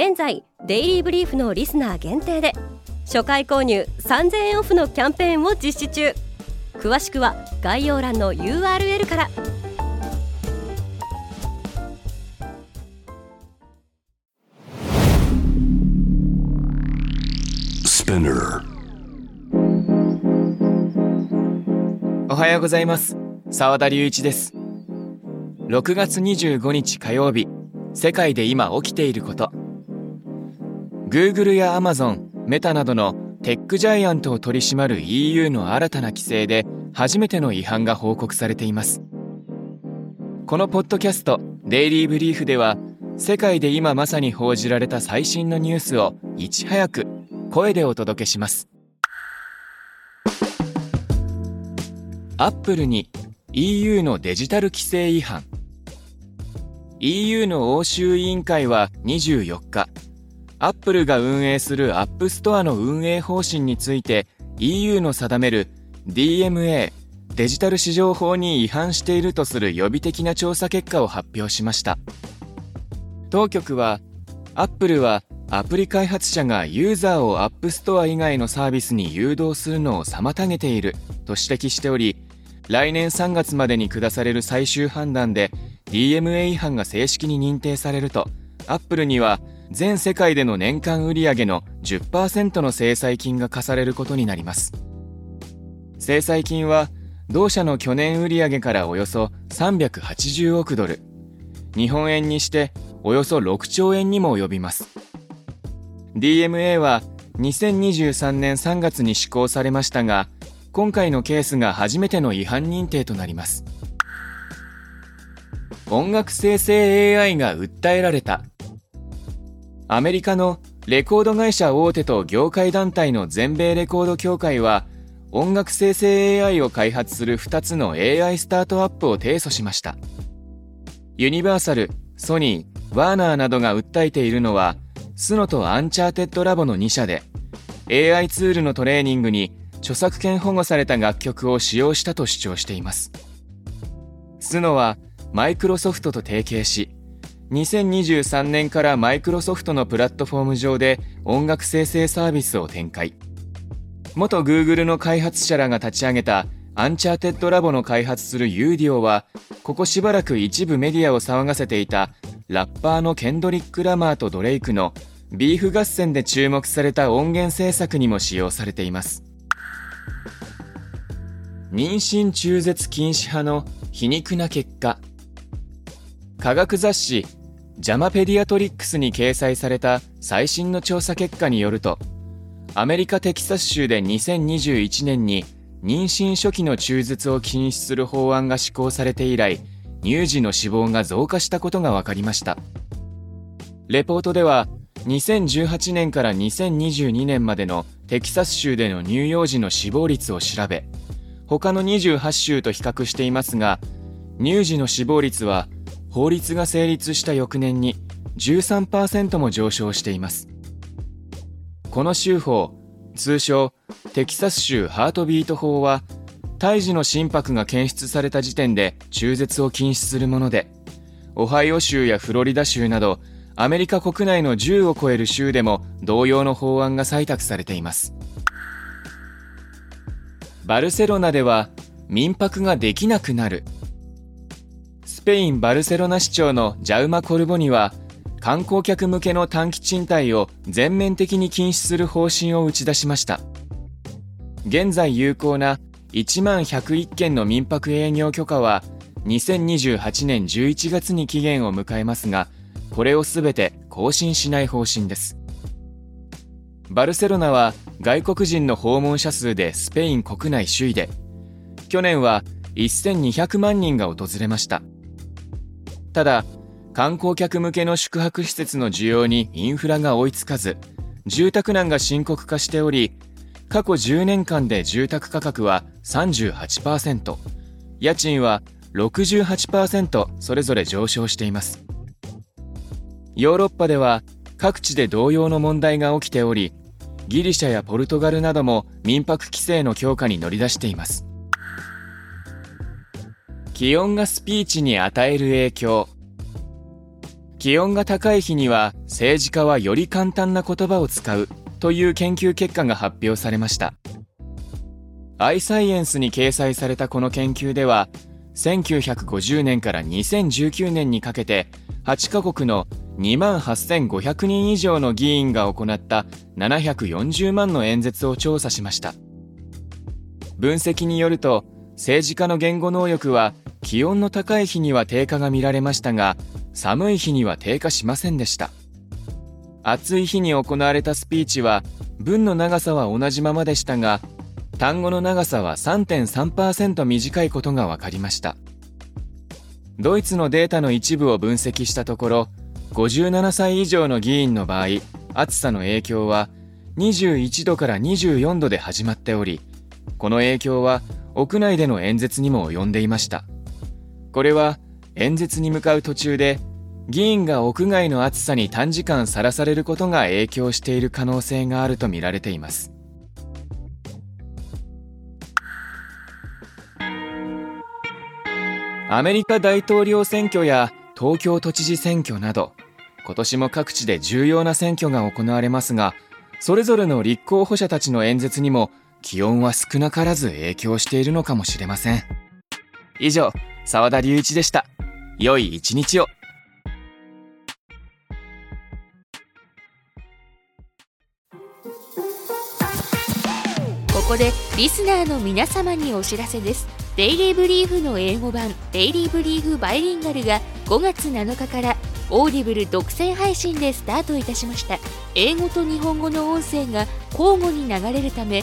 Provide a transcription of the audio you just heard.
現在デイリーブリーフのリスナー限定で初回購入3000円オフのキャンペーンを実施中。詳しくは概要欄の URL から。おはようございます。澤田隆一です。6月25日火曜日。世界で今起きていること Google や Amazon メタなどのテックジャイアントを取り締まる EU の新たな規制で初めての違反が報告されています。このポッドキャスト「デイリー・ブリーフ」では世界で今まさに報じられた最新のニュースをいち早く声でお届けします。アップルに EU のデジタル規制違反。EU の欧州委員会は24日アップルが運営するアップストアの運営方針について EU の定める DMA デジタル市場法に違反しているとする予備的な調査結果を発表しました。当局はアップルはアプリ開発者がユーザーをアップストア以外のサービスに誘導するのを妨げていると指摘しており来年3月までに下される最終判断で DMA 違反が正式に認定されるとアップルには全世界での年間売上の10%の制裁金が課されることになります。制裁金は同社の去年売上からおよそ380億ドル。日本円にしておよそ6兆円にも及びます。DMA は2023年3月に施行されましたが今回のケースが初めての違反認定となります。音楽生成 AI が訴えられた。アメリカのレコード会社大手と業界団体の全米レコード協会は音楽生成 AI を開発する2つの AI スタートアップを提訴しました。ユニバーサルソニーワーナーなどが訴えているのはスノとアンチャーテッドラボの2社で AI ツールのトレーニングに著作権保護された楽曲を使用したと主張しています。スノはマイクロソフトと提携し2023年からマイクロソフトのプラットフォーム上で音楽生成サービスを展開。元 Google の開発者らが立ち上げたアンチャーテッドラボの開発するユーディオはここしばらく一部メディアを騒がせていたラッパーのケンドリック・ラマーとドレイクのビーフ合戦で注目された音源制作にも使用されています。妊娠中絶禁止派の皮肉な結果。科学雑誌ジャマペディアトリックスに掲載された最新の調査結果によるとアメリカ・テキサス州で2021年に妊娠初期の中絶を禁止する法案が施行されて以来乳児の死亡が増加したことが分かりました。レポートでは2018年から2022年までのテキサス州での乳幼児の死亡率を調べ他の28州と比較していますが乳児の死亡率は法律が成立した翌年に13%も上昇しています。この州法通称テキサス州ハートビート法は胎児の心拍が検出された時点で中絶を禁止するものでオハイオ州やフロリダ州などアメリカ国内の10を超える州でも同様の法案が採択されています。バルセロナでは民泊ができなくなる。スペイン・バルセロナ市長のジャウマ・コルボニは観光客向けの短期賃貸を全面的に禁止する方針を打ち出しました。現在有効な1万101件の民泊営業許可は2028年11月に期限を迎えますがこれを全て更新しない方針です。バルセロナは外国人の訪問者数でスペイン国内首位で去年は1200万人が訪れました。ただ観光客向けの宿泊施設の需要にインフラが追いつかず住宅難が深刻化しており過去10年間で住宅価格は38%家賃は68%それぞれ上昇しています。ヨーロッパでは各地で同様の問題が起きておりギリシャやポルトガルなども民泊規制の強化に乗り出しています。気温がスピーチに与える影響。気温が高い日には政治家はより簡単な言葉を使うという研究結果が発表されました。アイサイエンスに掲載されたこの研究では1950年から2019年にかけて8カ国の2万8500人以上の議員が行った740万の演説を調査しました。分析によると政治家の言語能力は気温の高い日には低下が見られましたが寒い日には低下しませんでした。暑い日に行われたスピーチは文の長さは同じままでしたが単語の長さは3.3%短いことが分かりました。ドイツのデータの一部を分析したところ57歳以上の議員の場合暑さの影響は21度から24度で始まっておりこの影響は屋内での演説にも及んでいました。これは演説に向かう途中で議員が屋外の暑さに短時間さらされることが影響している可能性があるとみられています。アメリカ大統領選挙や東京都知事選挙など今年も各地で重要な選挙が行われますがそれぞれの立候補者たちの演説にも気温は少なからず影響しているのかもしれません。以上澤田隆一でした。良い一日を。ここでリスナーの皆様にお知らせです。デイリーブリーフの英語版デイリーブリーフバイリンガルが5月7日からオーディブル独占配信でスタートいたしました。英語と日本語の音声が交互に流れるため